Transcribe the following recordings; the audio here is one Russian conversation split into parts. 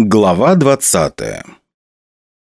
Глава 20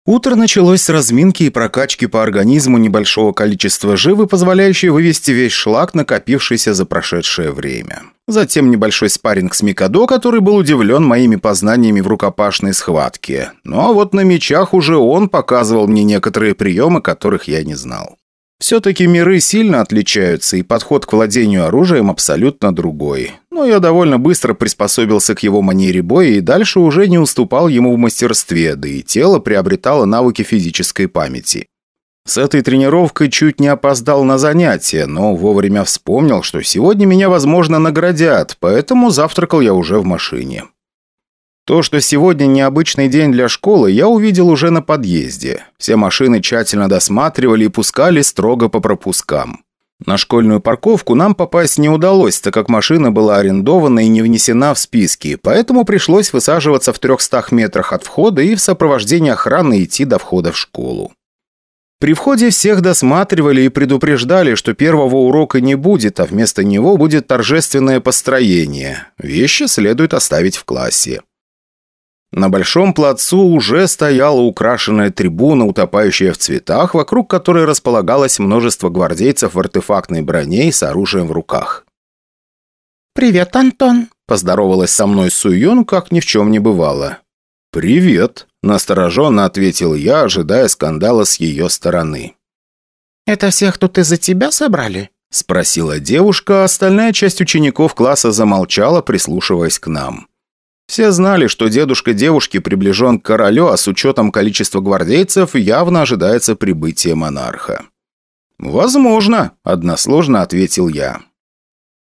Утро началось с разминки и прокачки по организму небольшого количества живы, позволяющей вывести весь шлак, накопившийся за прошедшее время. Затем небольшой спарринг с Микадо, который был удивлен моими познаниями в рукопашной схватке. Ну а вот на мечах уже он показывал мне некоторые приемы, которых я не знал. Все-таки миры сильно отличаются, и подход к владению оружием абсолютно другой. Но я довольно быстро приспособился к его манере боя и дальше уже не уступал ему в мастерстве, да и тело приобретало навыки физической памяти. С этой тренировкой чуть не опоздал на занятия, но вовремя вспомнил, что сегодня меня, возможно, наградят, поэтому завтракал я уже в машине. То, что сегодня необычный день для школы, я увидел уже на подъезде. Все машины тщательно досматривали и пускали строго по пропускам. На школьную парковку нам попасть не удалось, так как машина была арендована и не внесена в списки, поэтому пришлось высаживаться в 300 метрах от входа и в сопровождении охраны идти до входа в школу. При входе всех досматривали и предупреждали, что первого урока не будет, а вместо него будет торжественное построение. Вещи следует оставить в классе. На большом плацу уже стояла украшенная трибуна, утопающая в цветах, вокруг которой располагалось множество гвардейцев в артефактной броне и с оружием в руках. «Привет, Антон!» – поздоровалась со мной Суюн, как ни в чем не бывало. «Привет!» – настороженно ответил я, ожидая скандала с ее стороны. «Это всех тут из-за тебя собрали?» – спросила девушка, а остальная часть учеников класса замолчала, прислушиваясь к нам. Все знали, что дедушка девушки приближен к королю, а с учетом количества гвардейцев явно ожидается прибытие монарха. «Возможно», – односложно ответил я.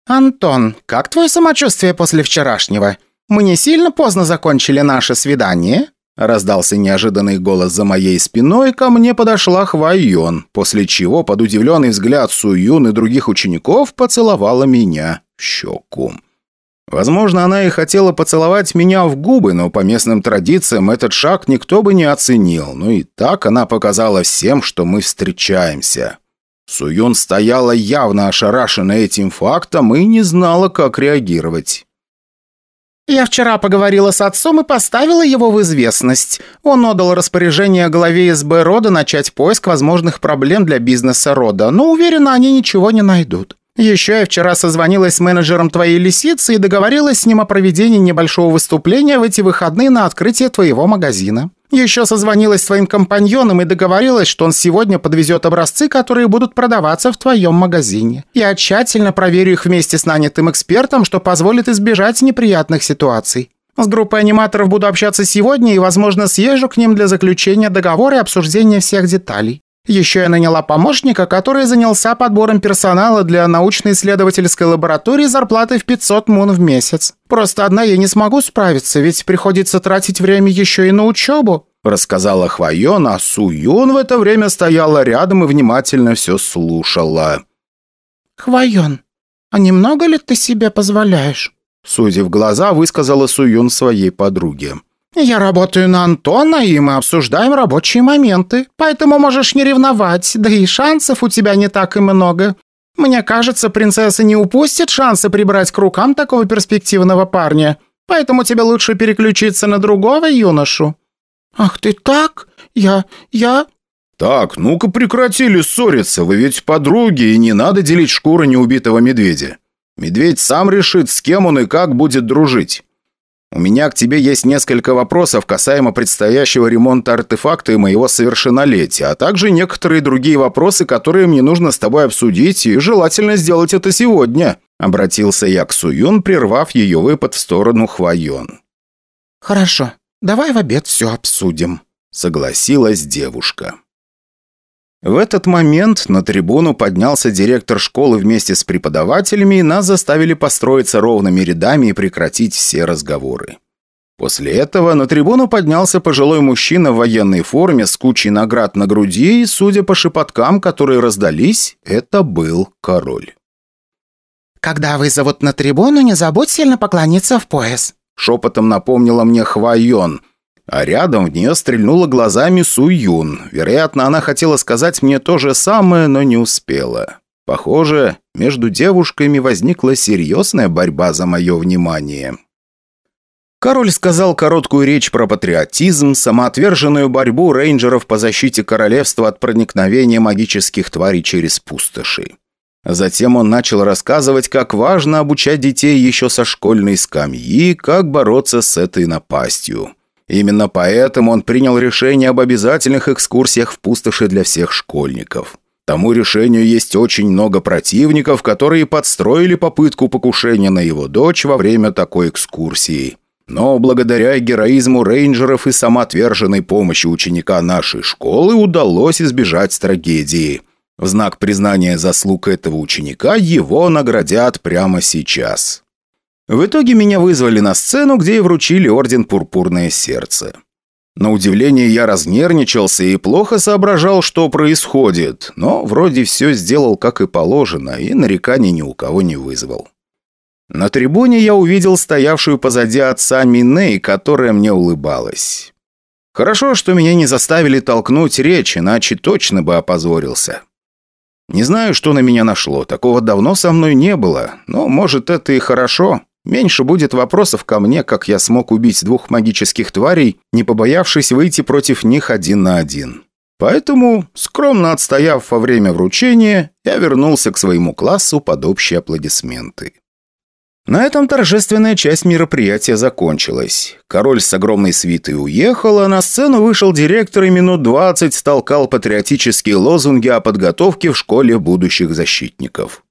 «Антон, как твое самочувствие после вчерашнего? Мы не сильно поздно закончили наше свидание?» Раздался неожиданный голос за моей спиной, ко мне подошла Хвайон, после чего под удивленный взгляд Суюн и других учеников поцеловала меня в щеку. Возможно, она и хотела поцеловать меня в губы, но по местным традициям этот шаг никто бы не оценил. Ну и так она показала всем, что мы встречаемся. Суюн стояла явно ошарашена этим фактом и не знала, как реагировать. «Я вчера поговорила с отцом и поставила его в известность. Он отдал распоряжение главе СБ рода начать поиск возможных проблем для бизнеса рода, но уверена, они ничего не найдут. Еще я вчера созвонилась с менеджером твоей лисицы и договорилась с ним о проведении небольшого выступления в эти выходные на открытие твоего магазина. Еще созвонилась с твоим компаньоном и договорилась, что он сегодня подвезет образцы, которые будут продаваться в твоем магазине. Я тщательно проверю их вместе с нанятым экспертом, что позволит избежать неприятных ситуаций. С группой аниматоров буду общаться сегодня и, возможно, съезжу к ним для заключения договора и обсуждения всех деталей. Еще я наняла помощника, который занялся подбором персонала для научно-исследовательской лаборатории зарплатой в 500 мун в месяц. Просто одна я не смогу справиться, ведь приходится тратить время еще и на учебу», рассказала Хвайон, а Суюн в это время стояла рядом и внимательно все слушала. «Хвайон, а немного ли ты себе позволяешь?» Судя в глаза, высказала Суюн своей подруге. «Я работаю на Антона, и мы обсуждаем рабочие моменты, поэтому можешь не ревновать, да и шансов у тебя не так и много. Мне кажется, принцесса не упустит шанса прибрать к рукам такого перспективного парня, поэтому тебе лучше переключиться на другого юношу». «Ах ты так? Я... я...» «Так, ну-ка прекратили ссориться, вы ведь подруги, и не надо делить шкуру неубитого медведя. Медведь сам решит, с кем он и как будет дружить». У меня к тебе есть несколько вопросов касаемо предстоящего ремонта артефакта и моего совершеннолетия, а также некоторые другие вопросы, которые мне нужно с тобой обсудить, и желательно сделать это сегодня», — обратился я к Суюн, прервав ее выпад в сторону Хвайон. «Хорошо, давай в обед все обсудим», — согласилась девушка. В этот момент на трибуну поднялся директор школы вместе с преподавателями, и нас заставили построиться ровными рядами и прекратить все разговоры. После этого на трибуну поднялся пожилой мужчина в военной форме с кучей наград на груди, и, судя по шепоткам, которые раздались, это был король. «Когда вызовут на трибуну, не забудь сильно поклониться в пояс», шепотом напомнила мне Хвайон – а рядом в нее стрельнула глазами Су Юн. Вероятно, она хотела сказать мне то же самое, но не успела. Похоже, между девушками возникла серьезная борьба за мое внимание. Король сказал короткую речь про патриотизм, самоотверженную борьбу рейнджеров по защите королевства от проникновения магических тварей через пустоши. Затем он начал рассказывать, как важно обучать детей еще со школьной скамьи, как бороться с этой напастью. Именно поэтому он принял решение об обязательных экскурсиях в пустоши для всех школьников. Тому решению есть очень много противников, которые подстроили попытку покушения на его дочь во время такой экскурсии. Но благодаря героизму рейнджеров и самоотверженной помощи ученика нашей школы удалось избежать трагедии. В знак признания заслуг этого ученика его наградят прямо сейчас. В итоге меня вызвали на сцену, где и вручили орден «Пурпурное сердце». На удивление я разнервничался и плохо соображал, что происходит, но вроде все сделал как и положено, и нареканий ни у кого не вызвал. На трибуне я увидел стоявшую позади отца Миней, которая мне улыбалась. Хорошо, что меня не заставили толкнуть речь, иначе точно бы опозорился. Не знаю, что на меня нашло, такого давно со мной не было, но, может, это и хорошо. Меньше будет вопросов ко мне, как я смог убить двух магических тварей, не побоявшись выйти против них один на один. Поэтому, скромно отстояв во время вручения, я вернулся к своему классу под общие аплодисменты. На этом торжественная часть мероприятия закончилась. Король с огромной свитой уехал, а на сцену вышел директор и минут двадцать столкал патриотические лозунги о подготовке в школе будущих защитников.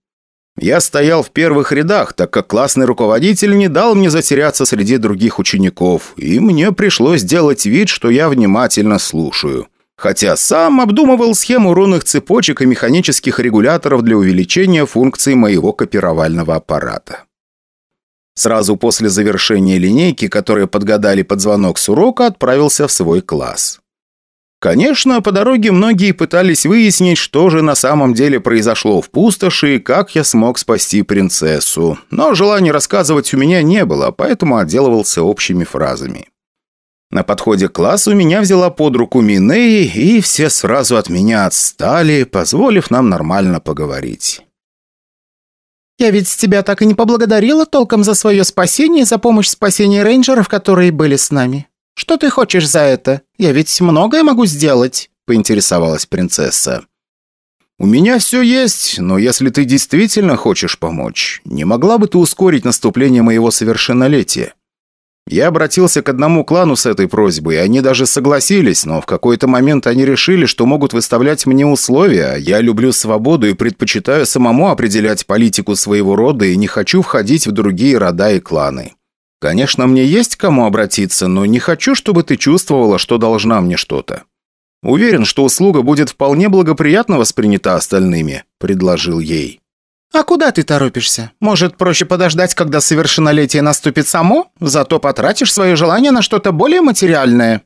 Я стоял в первых рядах, так как классный руководитель не дал мне затеряться среди других учеников, и мне пришлось делать вид, что я внимательно слушаю. Хотя сам обдумывал схему рунных цепочек и механических регуляторов для увеличения функций моего копировального аппарата. Сразу после завершения линейки, которые подгадали под звонок с урока, отправился в свой класс. Конечно, по дороге многие пытались выяснить, что же на самом деле произошло в пустоши и как я смог спасти принцессу. Но желания рассказывать у меня не было, поэтому отделывался общими фразами. На подходе к классу меня взяла под руку Минеи, и все сразу от меня отстали, позволив нам нормально поговорить. «Я ведь тебя так и не поблагодарила толком за свое спасение и за помощь в спасении рейнджеров, которые были с нами. Что ты хочешь за это? Я ведь многое могу сделать», — поинтересовалась принцесса. «У меня все есть, но если ты действительно хочешь помочь, не могла бы ты ускорить наступление моего совершеннолетия?» Я обратился к одному клану с этой просьбой, и они даже согласились, но в какой-то момент они решили, что могут выставлять мне условия. Я люблю свободу и предпочитаю самому определять политику своего рода и не хочу входить в другие рода и кланы. Конечно, мне есть к кому обратиться, но не хочу, чтобы ты чувствовала, что должна мне что-то. Уверен, что услуга будет вполне благоприятно воспринята остальными», – предложил ей. «А куда ты торопишься? Может, проще подождать, когда совершеннолетие наступит само? Зато потратишь свое желание на что-то более материальное».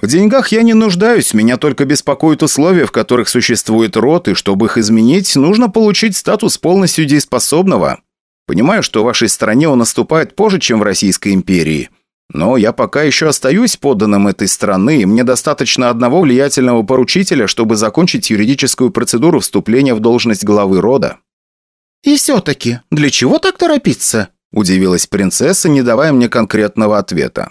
«В деньгах я не нуждаюсь, меня только беспокоят условия, в которых существует род, и чтобы их изменить, нужно получить статус полностью дееспособного. Понимаю, что в вашей стране он наступает позже, чем в Российской империи». Но я пока еще остаюсь подданным этой страны, и мне достаточно одного влиятельного поручителя, чтобы закончить юридическую процедуру вступления в должность главы рода. «И все-таки, для чего так торопиться?» – удивилась принцесса, не давая мне конкретного ответа.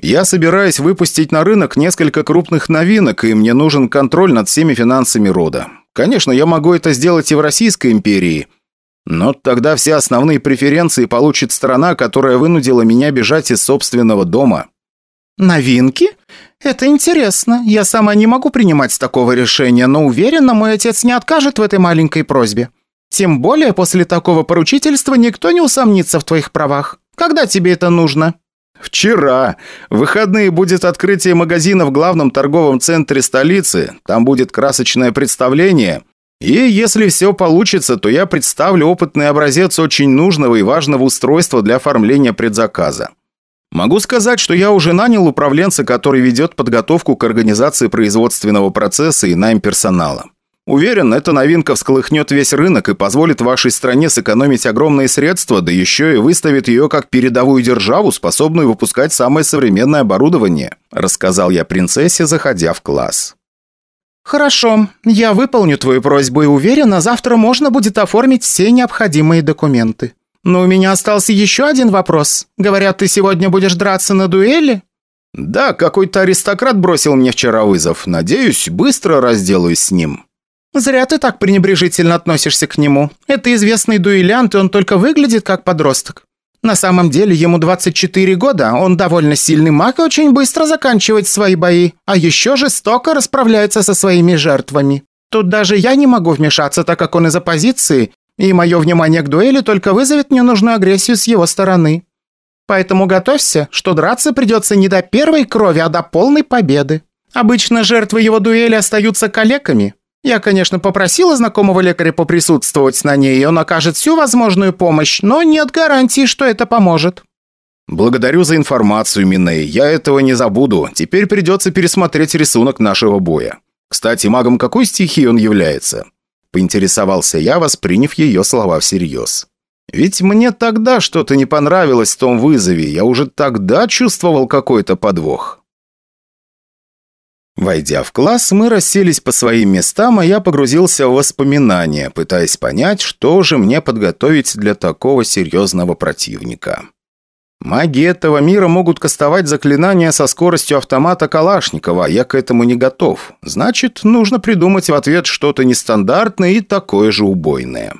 «Я собираюсь выпустить на рынок несколько крупных новинок, и мне нужен контроль над всеми финансами рода. Конечно, я могу это сделать и в Российской империи, но тогда все основные преференции получит страна, которая вынудила меня бежать из собственного дома». «Новинки? Это интересно. Я сама не могу принимать такого решения, но уверена, мой отец не откажет в этой маленькой просьбе. Тем более после такого поручительства никто не усомнится в твоих правах. Когда тебе это нужно?» «Вчера. В выходные будет открытие магазина в главном торговом центре столицы. Там будет красочное представление. И если все получится, то я представлю опытный образец очень нужного и важного устройства для оформления предзаказа. Могу сказать, что я уже нанял управленца, который ведет подготовку к организации производственного процесса и найм персонала. Уверен, эта новинка всколыхнет весь рынок и позволит вашей стране сэкономить огромные средства, да еще и выставит ее как передовую державу, способную выпускать самое современное оборудование», рассказал я принцессе, заходя в класс. «Хорошо, я выполню твою просьбу и уверена, завтра можно будет оформить все необходимые документы. Но у меня остался еще один вопрос. Говорят, ты сегодня будешь драться на дуэли?» «Да, какой-то аристократ бросил мне вчера вызов. Надеюсь, быстро разделаюсь с ним». «Зря ты так пренебрежительно относишься к нему. Это известный дуэлянт, и он только выглядит как подросток. На самом деле ему 24 года, он довольно сильный маг и очень быстро заканчивает свои бои, а еще жестоко расправляется со своими жертвами. Тут даже я не могу вмешаться, так как он из оппозиции, и мое внимание к дуэли только вызовет ненужную агрессию с его стороны. Поэтому готовься, что драться придется не до первой крови, а до полной победы. Обычно жертвы его дуэли остаются калеками. Я, конечно, попросила знакомого лекаря поприсутствовать на ней, и он окажет всю возможную помощь, но нет гарантии, что это поможет. «Благодарю за информацию, Миней. Я этого не забуду. Теперь придется пересмотреть рисунок нашего боя. Кстати, магом какой стихии он является?» Поинтересовался я, восприняв ее слова всерьез. «Ведь мне тогда что-то не понравилось в том вызове. Я уже тогда чувствовал какой-то подвох». Войдя в класс, мы расселись по своим местам, а я погрузился в воспоминания, пытаясь понять, что же мне подготовить для такого серьезного противника. Маги этого мира могут кастовать заклинания со скоростью автомата Калашникова, а я к этому не готов. Значит, нужно придумать в ответ что-то нестандартное и такое же убойное.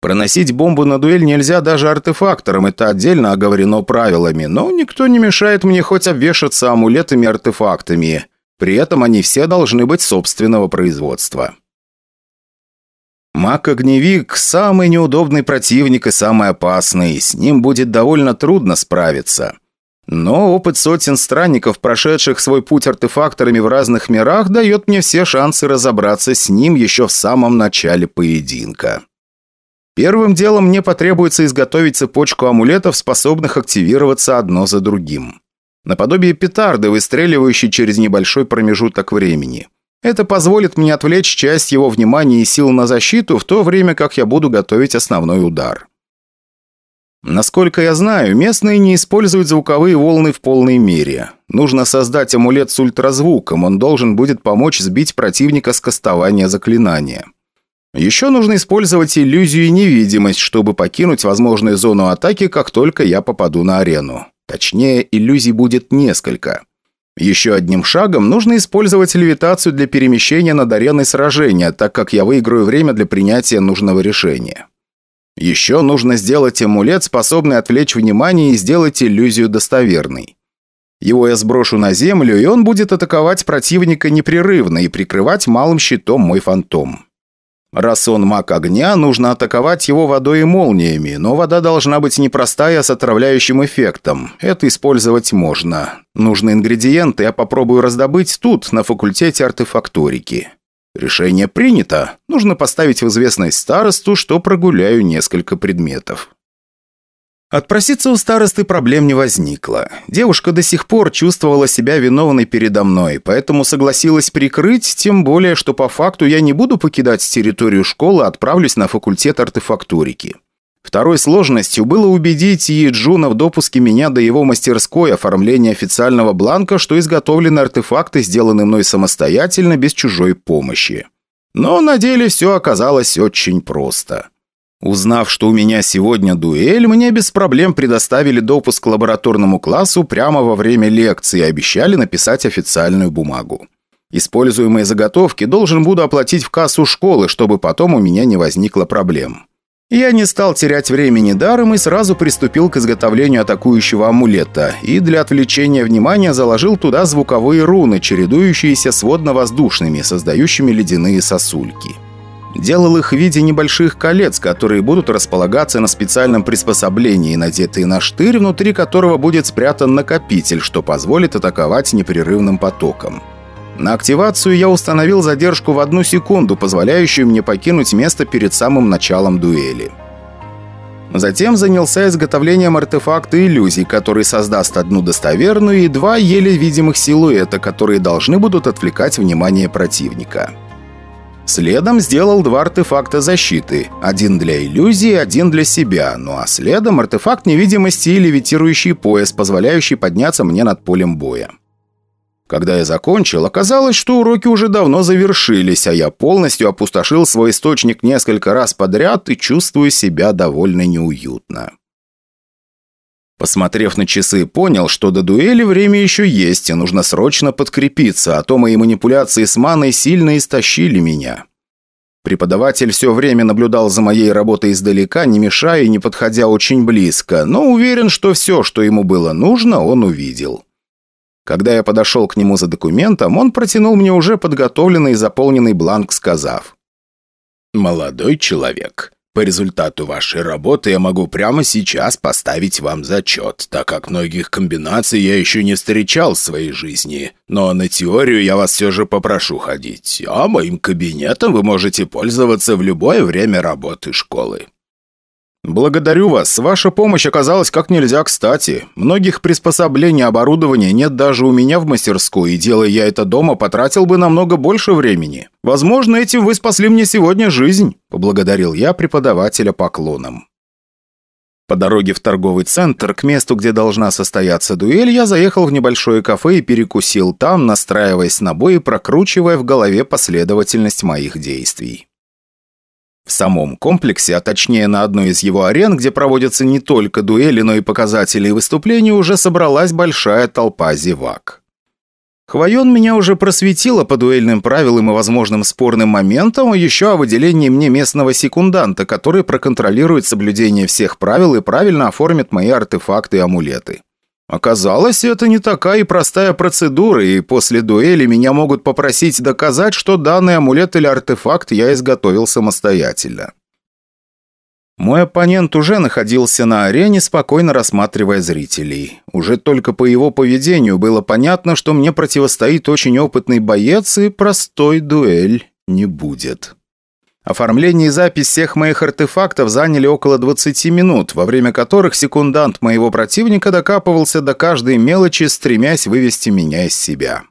Проносить бомбу на дуэль нельзя даже артефакторам, это отдельно оговорено правилами, но никто не мешает мне хоть обвешаться амулетами-артефактами. При этом они все должны быть собственного производства. Маг-огневик – самый неудобный противник и самый опасный, с ним будет довольно трудно справиться. Но опыт сотен странников, прошедших свой путь артефакторами в разных мирах, дает мне все шансы разобраться с ним еще в самом начале поединка. Первым делом мне потребуется изготовить цепочку амулетов, способных активироваться одно за другим. Наподобие петарды, выстреливающей через небольшой промежуток времени – это позволит мне отвлечь часть его внимания и сил на защиту, в то время как я буду готовить основной удар. Насколько я знаю, местные не используют звуковые волны в полной мере. Нужно создать амулет с ультразвуком, он должен будет помочь сбить противника с кастования заклинания. Еще нужно использовать иллюзию и невидимость, чтобы покинуть возможную зону атаки, как только я попаду на арену. Точнее, иллюзий будет несколько. Еще одним шагом нужно использовать левитацию для перемещения над ареной сражения, так как я выиграю время для принятия нужного решения. Еще нужно сделать амулет, способный отвлечь внимание и сделать иллюзию достоверной. Его я сброшу на землю, и он будет атаковать противника непрерывно и прикрывать малым щитом мой фантом. Раз он маг огня, нужно атаковать его водой и молниями, но вода должна быть не простая, а с отравляющим эффектом. Это использовать можно. Нужные ингредиенты я попробую раздобыть тут, на факультете артефакторики. Решение принято. Нужно поставить в известность старосту, что прогуляю несколько предметов. Отпроситься у старосты проблем не возникло. Девушка до сих пор чувствовала себя виновной передо мной, поэтому согласилась прикрыть, тем более, что по факту я не буду покидать территорию школы, а отправлюсь на факультет артефактурики. Второй сложностью было убедить Иеджуна в допуске меня до его мастерской оформления официального бланка, что изготовлены артефакты, сделаны мной самостоятельно, без чужой помощи. Но на деле все оказалось очень просто. Узнав, что у меня сегодня дуэль, мне без проблем предоставили допуск к лабораторному классу прямо во время лекции и обещали написать официальную бумагу. Используемые заготовки должен буду оплатить в кассу школы, чтобы потом у меня не возникло проблем. Я не стал терять времени даром и сразу приступил к изготовлению атакующего амулета, и для отвлечения внимания заложил туда звуковые руны, чередующиеся с водно-воздушными, создающими ледяные сосульки. Делал их в виде небольших колец, которые будут располагаться на специальном приспособлении, надетые на штырь, внутри которого будет спрятан накопитель, что позволит атаковать непрерывным потоком. На активацию я установил задержку в одну секунду, позволяющую мне покинуть место перед самым началом дуэли. Затем занялся изготовлением артефакта иллюзий, который создаст одну достоверную и два еле видимых силуэта, которые должны будут отвлекать внимание противника. Следом сделал два артефакта защиты. Один для иллюзии, один для себя. Ну а следом артефакт невидимости и левитирующий пояс, позволяющий подняться мне над полем боя. Когда я закончил, оказалось, что уроки уже давно завершились, а я полностью опустошил свой источник несколько раз подряд и чувствую себя довольно неуютно. Посмотрев на часы, понял, что до дуэли время еще есть, и нужно срочно подкрепиться, а то мои манипуляции с маной сильно истощили меня. Преподаватель все время наблюдал за моей работой издалека, не мешая и не подходя очень близко, но уверен, что все, что ему было нужно, он увидел. Когда я подошел к нему за документом, он протянул мне уже подготовленный и заполненный бланк, сказав. «Молодой человек, по результату вашей работы я могу прямо сейчас поставить вам зачет, так как многих комбинаций я еще не встречал в своей жизни. Но на теорию я вас все же попрошу ходить, а моим кабинетом вы можете пользоваться в любое время работы школы». «Благодарю вас. Ваша помощь оказалась как нельзя кстати. Многих приспособлений оборудования нет даже у меня в мастерской, и делая я это дома, потратил бы намного больше времени. Возможно, этим вы спасли мне сегодня жизнь», – поблагодарил я преподавателя поклоном. По дороге в торговый центр, к месту, где должна состояться дуэль, я заехал в небольшое кафе и перекусил там, настраиваясь на бой и прокручивая в голове последовательность моих действий. В самом комплексе, а точнее на одной из его арен, где проводятся не только дуэли, но и показатели и выступления, уже собралась большая толпа зевак. Хвоен меня уже просветила по дуэльным правилам и возможным спорным моментам, а еще о выделении мне местного секунданта, который проконтролирует соблюдение всех правил и правильно оформит мои артефакты и амулеты. Оказалось, это не такая и простая процедура, и после дуэли меня могут попросить доказать, что данный амулет или артефакт я изготовил самостоятельно. Мой оппонент уже находился на арене, спокойно рассматривая зрителей. Уже только по его поведению было понятно, что мне противостоит очень опытный боец, и простой дуэль не будет. Оформление и запись всех моих артефактов заняли около 20 минут, во время которых секундант моего противника докапывался до каждой мелочи, стремясь вывести меня из себя.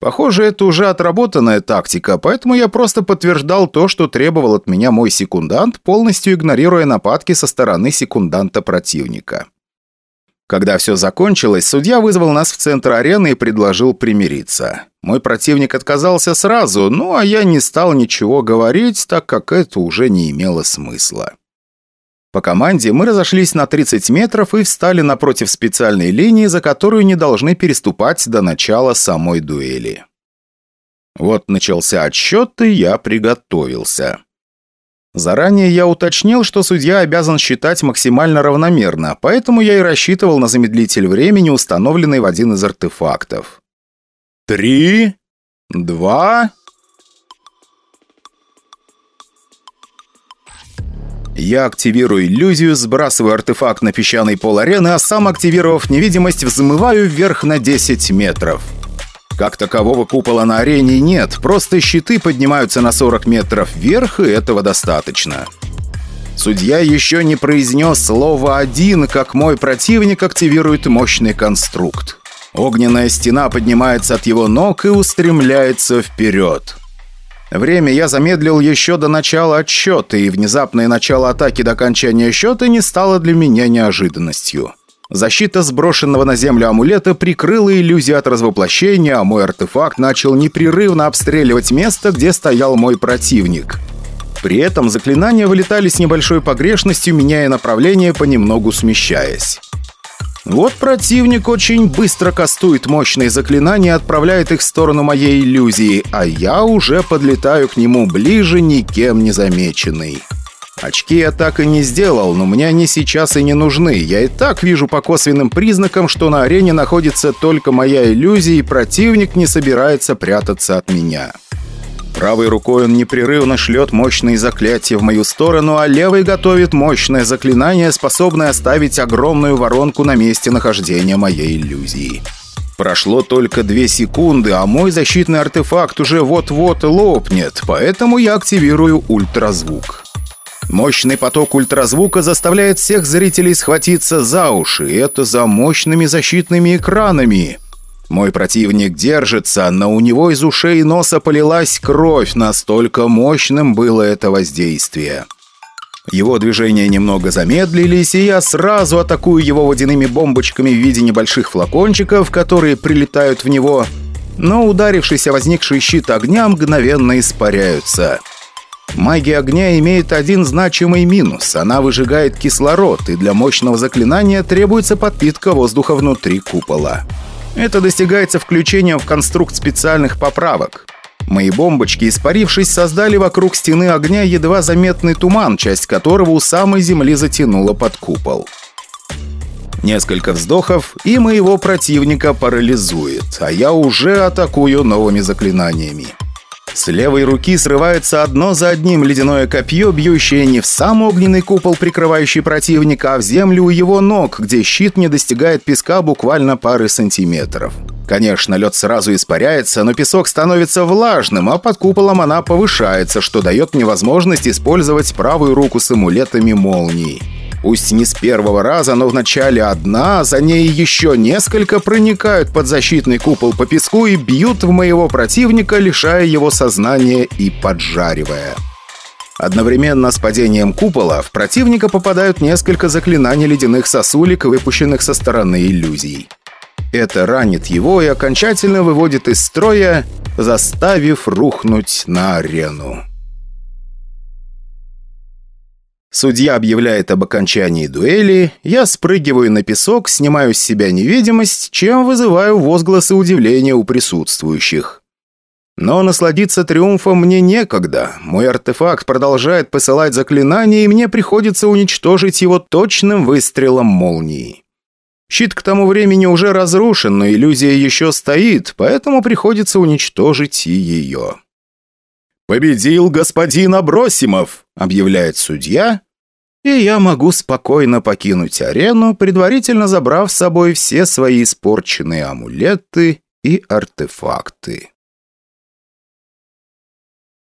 Похоже, это уже отработанная тактика, поэтому я просто подтверждал то, что требовал от меня мой секундант, полностью игнорируя нападки со стороны секунданта противника. Когда все закончилось, судья вызвал нас в центр арены и предложил примириться. Мой противник отказался сразу, ну а я не стал ничего говорить, так как это уже не имело смысла. По команде мы разошлись на 30 метров и встали напротив специальной линии, за которую не должны переступать до начала самой дуэли. Вот начался отсчет, и я приготовился. Заранее я уточнил, что судья обязан считать максимально равномерно, поэтому я и рассчитывал на замедлитель времени, установленный в один из артефактов. Три, два... Я активирую иллюзию, сбрасываю артефакт на песчаный пол арены, а сам, активировав невидимость, взмываю вверх на 10 метров. Как такового купола на арене нет, просто щиты поднимаются на 40 метров вверх, и этого достаточно. Судья еще не произнес слово «один», как мой противник активирует мощный конструкт. Огненная стена поднимается от его ног и устремляется вперед. Время я замедлил еще до начала отсчета, и внезапное начало атаки до окончания счета не стало для меня неожиданностью. Защита сброшенного на землю амулета прикрыла иллюзию от развоплощения, а мой артефакт начал непрерывно обстреливать место, где стоял мой противник. При этом заклинания вылетали с небольшой погрешностью, меняя направление, понемногу смещаясь. Вот противник очень быстро кастует мощные заклинания отправляет их в сторону моей иллюзии, а я уже подлетаю к нему ближе, никем не замеченный. Очки я так и не сделал, но мне они сейчас и не нужны. Я и так вижу по косвенным признакам, что на арене находится только моя иллюзия, и противник не собирается прятаться от меня. Правой рукой он непрерывно шлет мощные заклятия в мою сторону, а левой готовит мощное заклинание, способное оставить огромную воронку на месте нахождения моей иллюзии. Прошло только две секунды, а мой защитный артефакт уже вот-вот лопнет, поэтому я активирую ультразвук. Мощный поток ультразвука заставляет всех зрителей схватиться за уши, и это за мощными защитными экранами. Мой противник держится, но у него из ушей и носа полилась кровь, настолько мощным было это воздействие. Его движения немного замедлились, и я сразу атакую его водяными бомбочками в виде небольших флакончиков, которые прилетают в него. но ударившийся возникший щит огня мгновенно испаряются. Магия огня имеет один значимый минус. Она выжигает кислород, и для мощного заклинания требуется подпитка воздуха внутри купола. Это достигается включением в конструкт специальных поправок. Мои бомбочки, испарившись, создали вокруг стены огня едва заметный туман, часть которого у самой земли затянула под купол. Несколько вздохов, и моего противника парализует, а я уже атакую новыми заклинаниями. С левой руки срывается одно за одним ледяное копье, бьющее не в сам огненный купол, прикрывающий противника, а в землю у его ног, где щит не достигает песка буквально пары сантиметров. Конечно, лед сразу испаряется, но песок становится влажным, а под куполом она повышается, что дает мне возможность использовать правую руку с амулетами молний. Пусть не с первого раза, но вначале одна, за ней еще несколько проникают под защитный купол по песку и бьют в моего противника, лишая его сознания и поджаривая. Одновременно с падением купола в противника попадают несколько заклинаний ледяных сосулек, выпущенных со стороны иллюзий. Это ранит его и окончательно выводит из строя, заставив рухнуть на арену. Судья объявляет об окончании дуэли, я спрыгиваю на песок, снимаю с себя невидимость, чем вызываю возгласы удивления у присутствующих. Но насладиться триумфом мне некогда. Мой артефакт продолжает посылать заклинания, и мне приходится уничтожить его точным выстрелом молнии. Щит к тому времени уже разрушен, но иллюзия еще стоит, поэтому приходится уничтожить и ее. «Победил господин Абросимов!» – объявляет судья, и я могу спокойно покинуть арену, предварительно забрав с собой все свои испорченные амулеты и артефакты.